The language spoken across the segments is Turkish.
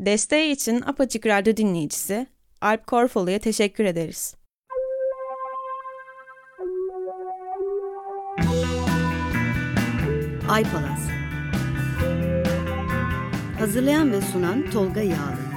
Desteği için Apaçık Radyo dinleyicisi Alp Korfalı'ya teşekkür ederiz. Ay Palas Hazırlayan ve sunan Tolga Yağlı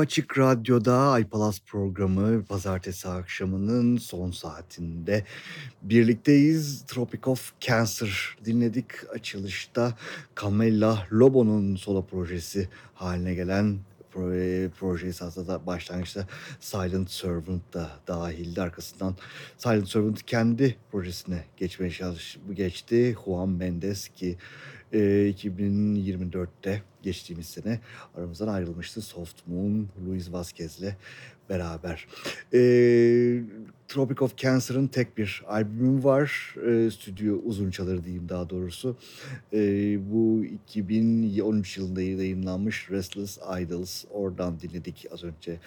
Apaçık Radyo'da iPalas programı pazartesi akşamının son saatinde birlikteyiz. Tropic of Cancer dinledik. Açılışta Camilla Lobo'nun solo projesi haline gelen proje, proje esasında başlangıçta Silent Servant da dahildi. Arkasından Silent Servant kendi projesine geçmeye çalış, geçti. Juan Mendes ki e, 2024'te geçtiğimiz sene aramızdan ayrılmıştı. Soft Moon, Luis Vazquez'le beraber. E, Tropic of Cancer'ın tek bir albümü var. E, stüdyo uzun çalır diyeyim daha doğrusu. E, bu 2013 yılında yayınlanmış Restless Idols. Oradan dinledik az önce.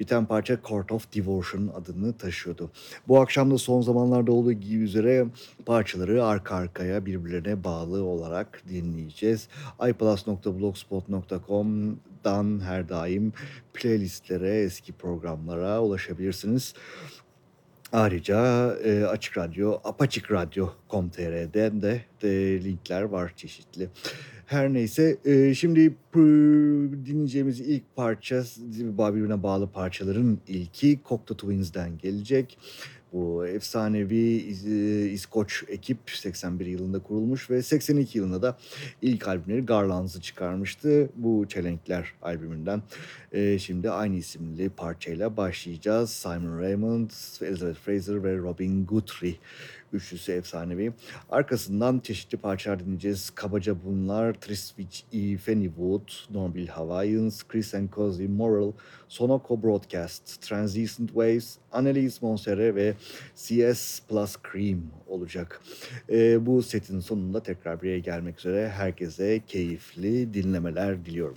Biten parça Court of Devotion adını taşıyordu. Bu akşam da son zamanlarda olduğu gibi üzere parçaları arka arkaya birbirlerine bağlı olarak dinleyeceğiz. iplus.blogspot.com'dan her daim playlistlere, eski programlara ulaşabilirsiniz. Ayrıca e, Açık Radyo, Apaçık Radyo.com.tr'den de, de linkler var çeşitli. Her neyse e, şimdi dinleyeceğimiz ilk parça birbirine bağlı parçaların ilki Cocteau Twins'den gelecek. Bu efsanevi İskoç ekip 81 yılında kurulmuş ve 82 yılında da ilk albümleri Garlands'ı çıkarmıştı. Bu Çelenkler albümünden. E, şimdi aynı isimli parçayla başlayacağız. Simon Raymond, Elizabeth Fraser ve Robin Guthrie üçlüsü efsanevi. Arkasından çeşitli parçalar dinleyeceğiz. Kabaca bunlar Triswitch E. Fennywood, Norville Hawaiians, Chris and Cozy Moral, Sonoco Broadcast, Translucent Waves, Annelies Monsere ve CS Plus Cream olacak. E, bu setin sonunda tekrar bir gelmek üzere. Herkese keyifli dinlemeler diliyorum.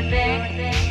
your thing.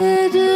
Did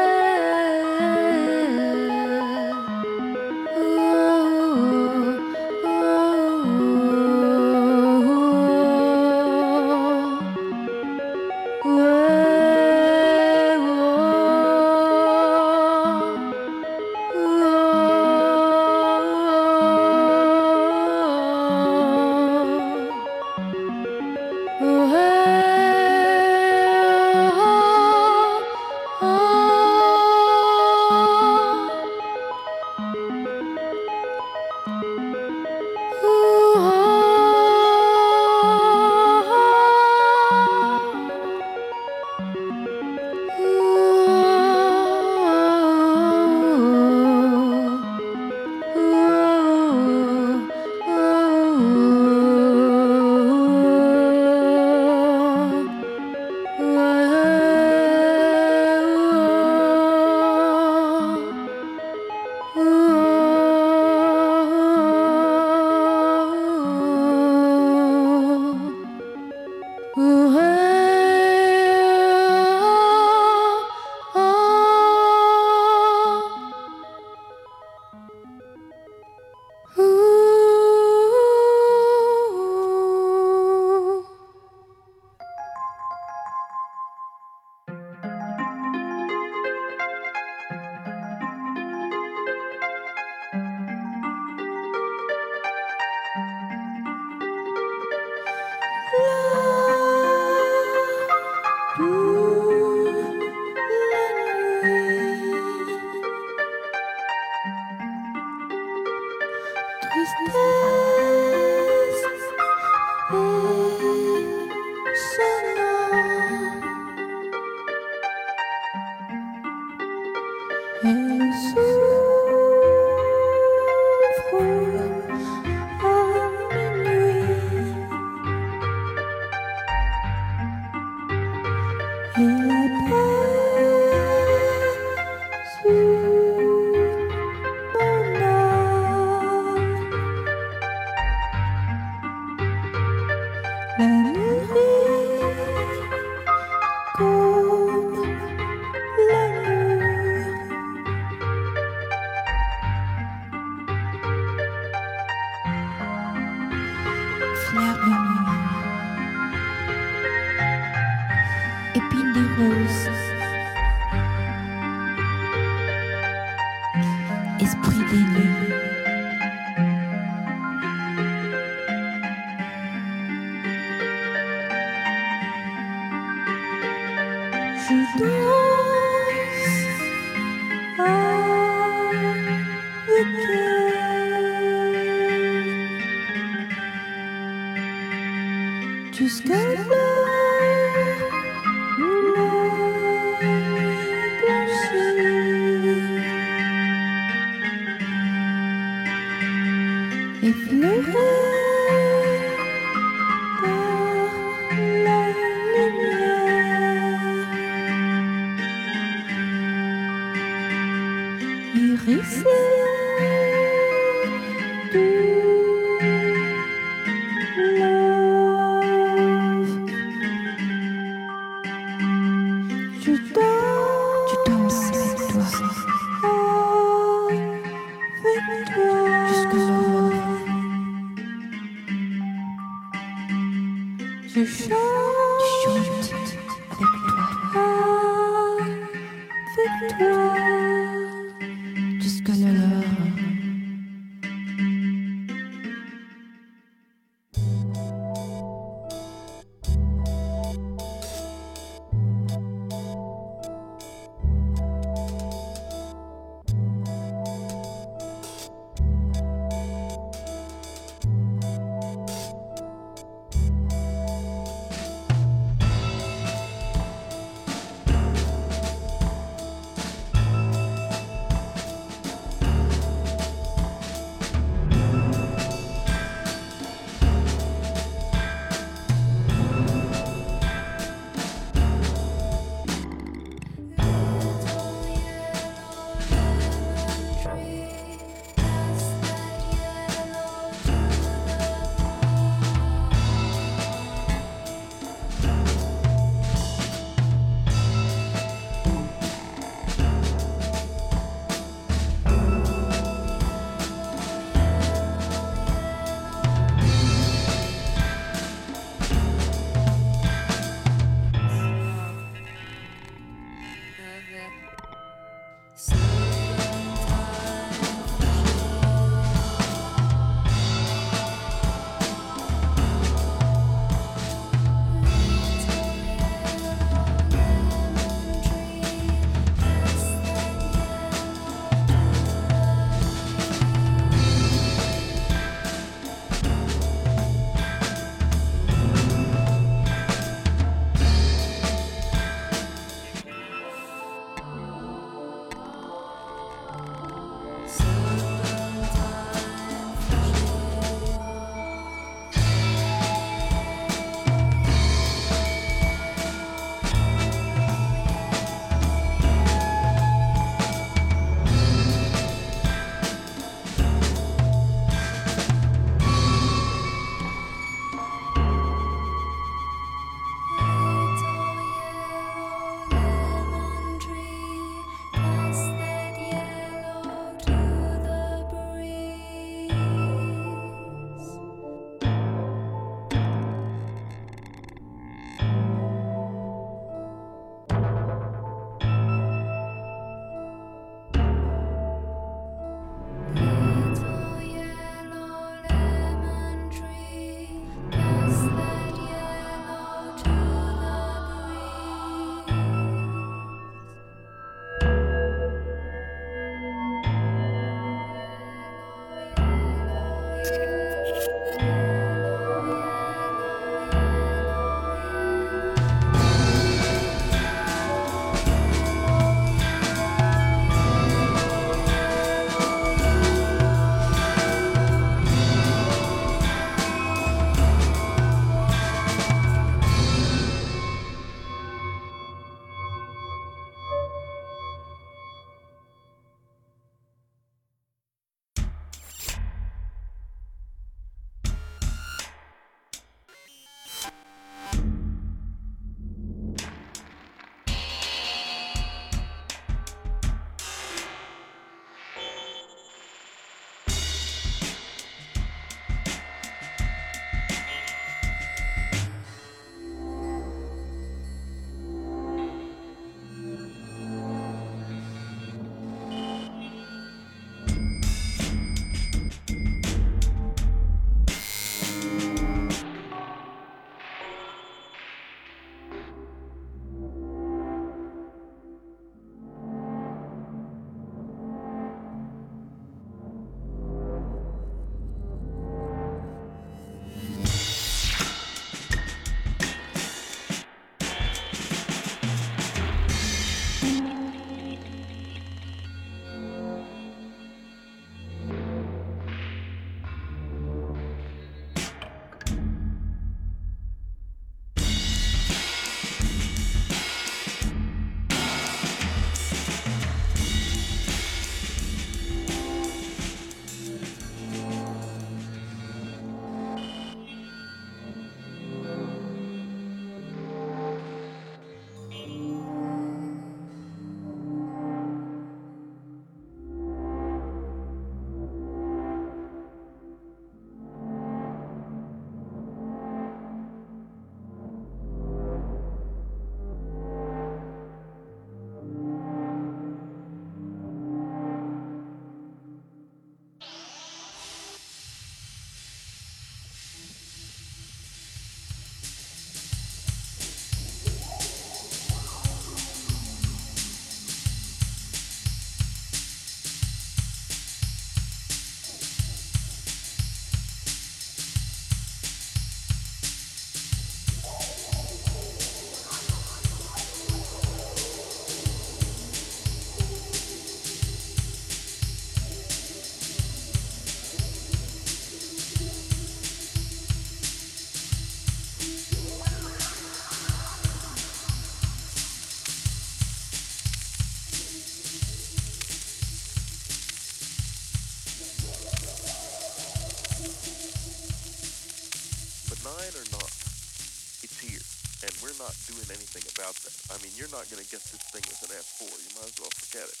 anything about that. I mean, you're not going to get this thing with an F4. You might as well forget it.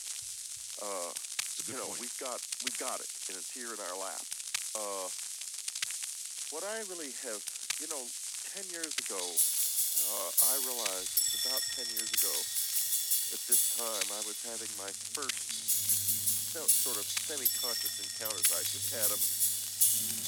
Uh, you know, we've got we've got it, and it's here in our lap. Uh, what I really have, you know, ten years ago, uh, I realized it's about ten years ago. At this time, I was having my first sort of semi-conscious encounters. I just had them.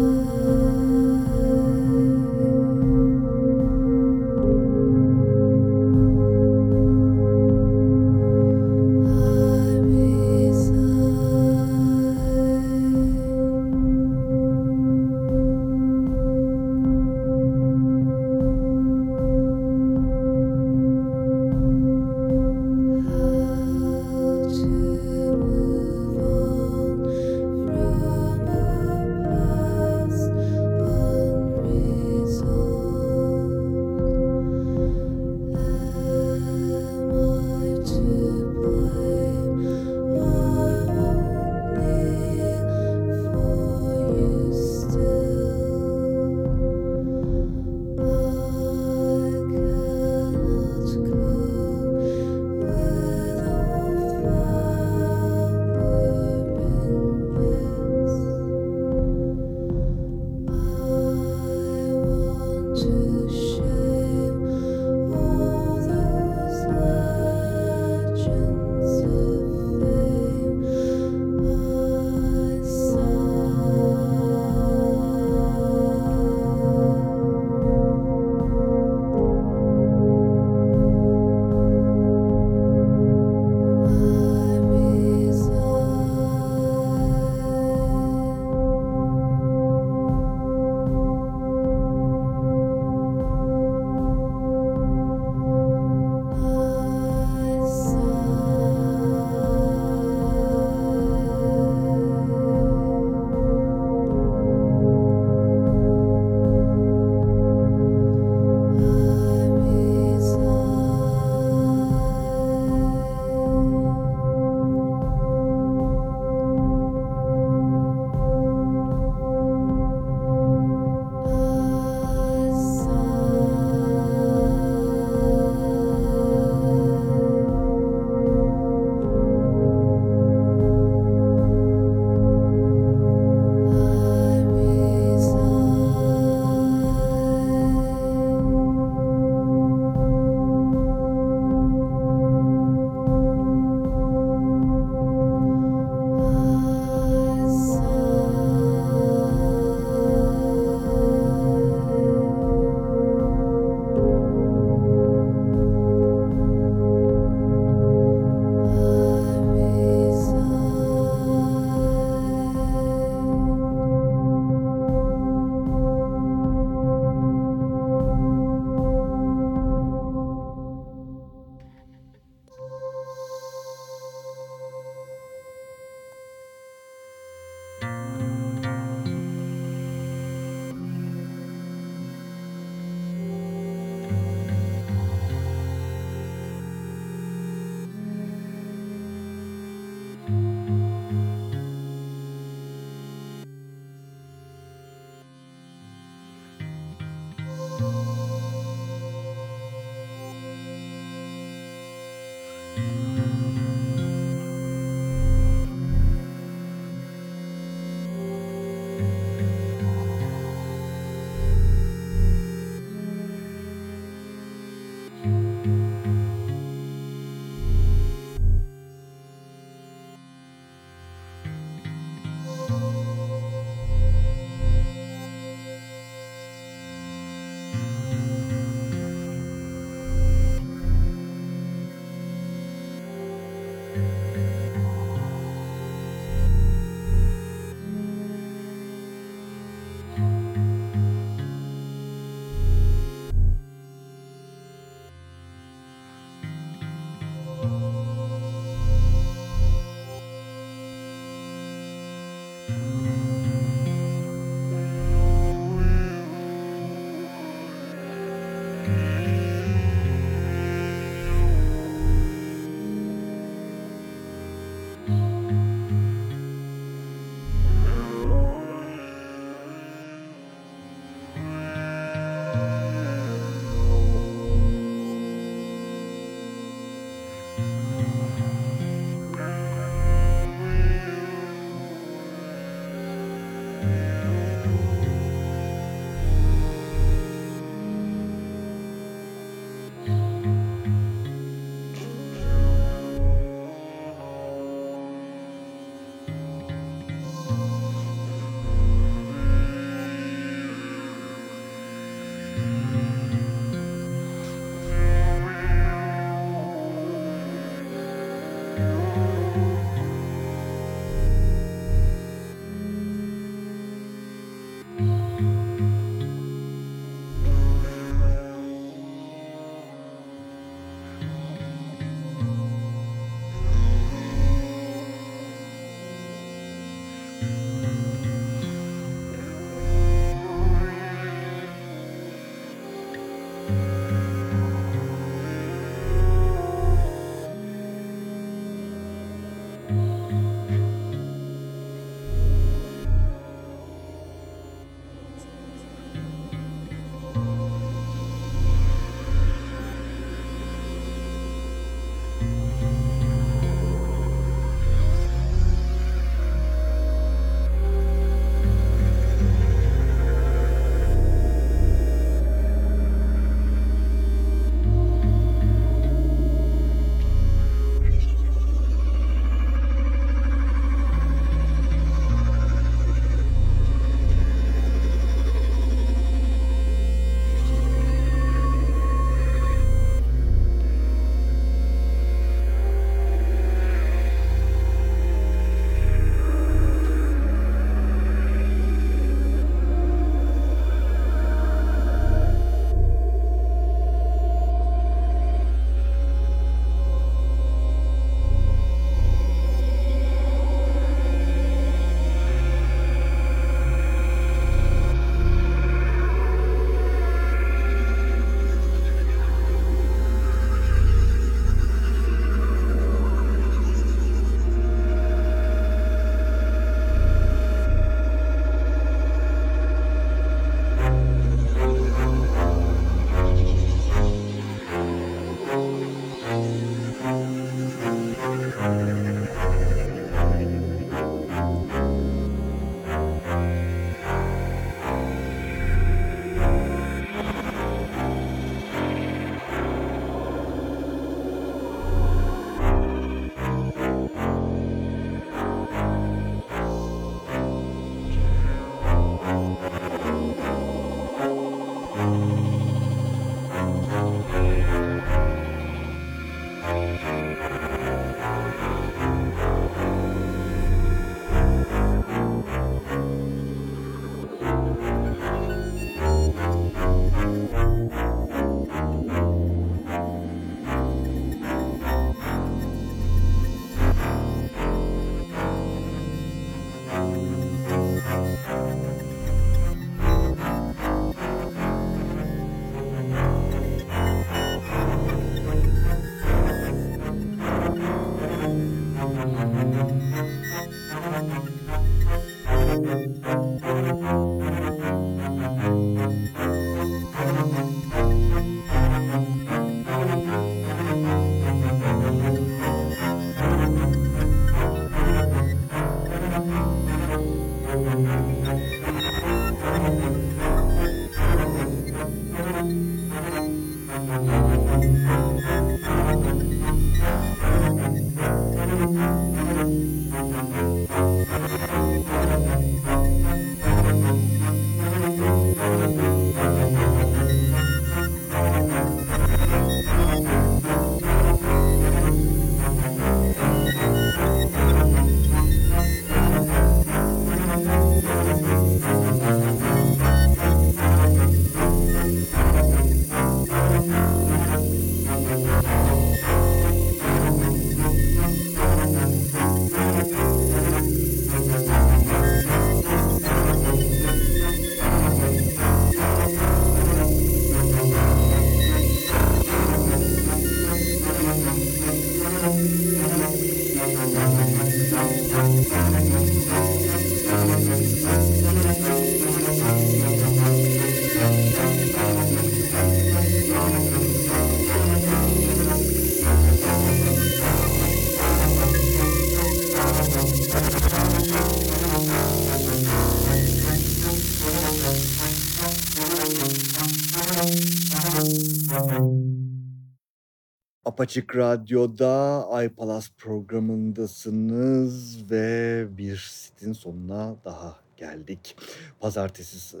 Apaçık Radyo'da iPalas programındasınız ve bir sitin sonuna daha geldik. Pazartesi e,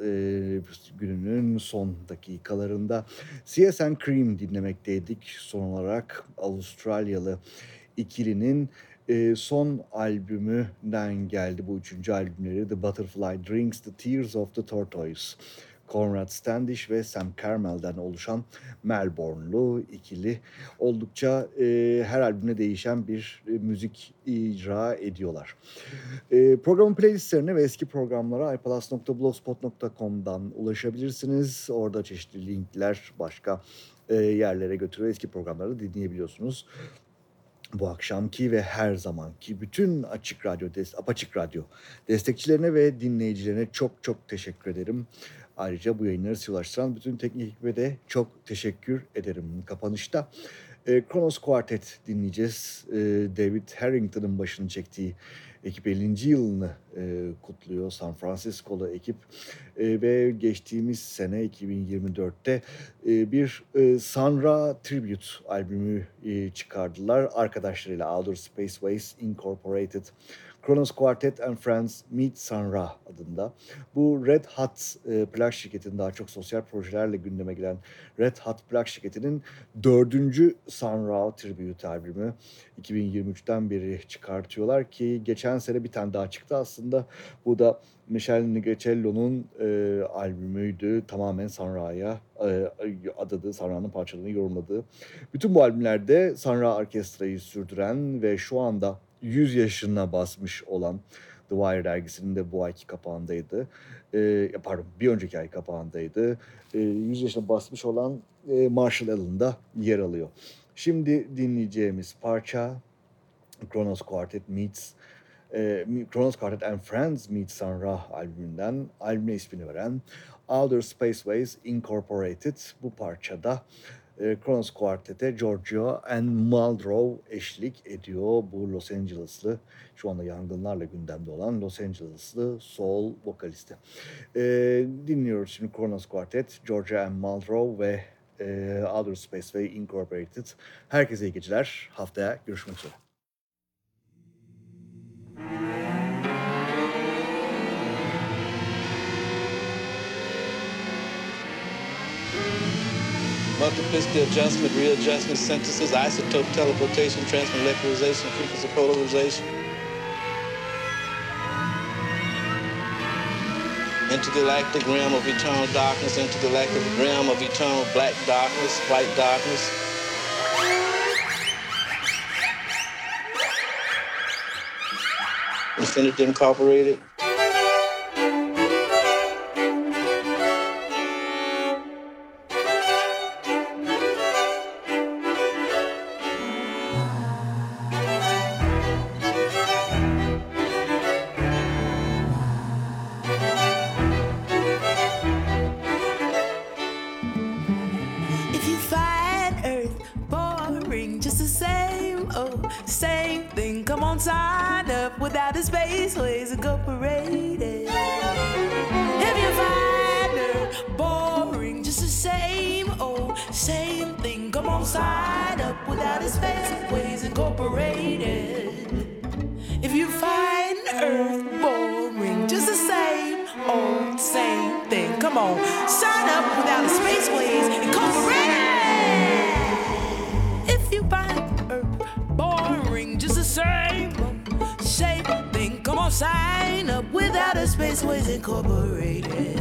gününün son dakikalarında CSN Cream dinlemekteydik. Son olarak Avustralyalı ikilinin e, son albümünden geldi bu üçüncü albümleri The Butterfly Drinks The Tears of the Tortoise. Conrad Standish ve Sam Carmel'den oluşan Melbourne'lu ikili oldukça e, her albümde değişen bir e, müzik icra ediyorlar. E, programın playlistlerine ve eski programlara ipalas.blogspot.com'dan ulaşabilirsiniz. Orada çeşitli linkler başka e, yerlere götürüyor. Eski programları dinleyebiliyorsunuz bu akşamki ve her zamanki bütün Açık Radyo, Apaçık Radyo destekçilerine ve dinleyicilerine çok çok teşekkür ederim. Ayrıca bu yayınları size ulaştıran bütün teknik ekibe de çok teşekkür ederim. Kapanışta e, Kronos Quartet dinleyeceğiz. E, David Harrington'ın başını çektiği ekip 50. yılını e, kutluyor San Francisco'lu ekip e, ve geçtiğimiz sene 2024'te e, bir e, Sanra Tribute albümü e, çıkardılar arkadaşlarıyla Outer Spaceways Incorporated. Kronos Quartet and Friends Meet Sanra adında. Bu Red Hat e, plak şirketinin daha çok sosyal projelerle gündeme gelen Red Hat plak şirketinin dördüncü Sanra Tribute albümü 2023'ten beri çıkartıyorlar ki geçen sene bir tane daha çıktı aslında. Bu da Michel Nigecello'nun e, albümüydü. Tamamen Sanra'ya e, adadığı, Sanra'nın parçalarını yorumladığı. Bütün bu albümlerde Sanra Orkestra'yı sürdüren ve şu anda 100 yaşına basmış olan The Wire dergisinin de bu ayki kapağındaydı. E, pardon bir önceki ay kapağındaydı. E, 100 yaşına basmış olan e, Marshall Allen'da yer alıyor. Şimdi dinleyeceğimiz parça Kronos Quartet Meets e, Kronos Quartet and Friends Meets Sun Ra albümünden albüme ismini veren Outer Spaceways Incorporated bu parçada e, Kronos Quartet'e Giorgio and Muldrow eşlik ediyor. Bu Los Angeles'lı, şu anda yangınlarla gündemde olan Los Angeles'lı soul vokalisti. E, dinliyoruz şimdi Kronos Quartet, Giorgio and Muldrow ve e, Outer Space ve Incorporated. Herkese iyi geceler. Haftaya görüşmek üzere. Multiplicity adjustment, readjustment, synthesis, isotope teleportation, transmolecularization, frequency polarization. Intergalactic realm of eternal darkness, intergalactic realm of eternal black darkness, white darkness. Infinity Incorporated. wrong side up without his fancy ways incorporated. If you find Earth boring, just the same old same thing. Come on, sign up without his space ways incorporated. If you find Earth boring, just the same shape thing. Come on, sign up without a space ways incorporated.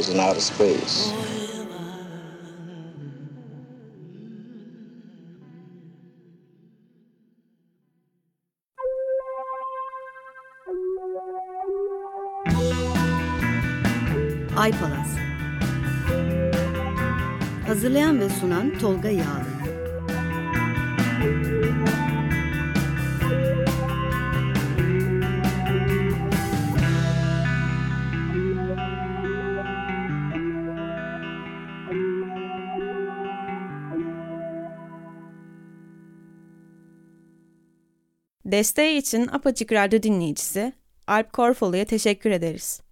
Yours in outer space. Ay Palas. Hazırlayan ve sunan Tolga Yağlı. Desteği için Apaçık Radyo dinleyicisi Alp Korfalı'ya teşekkür ederiz.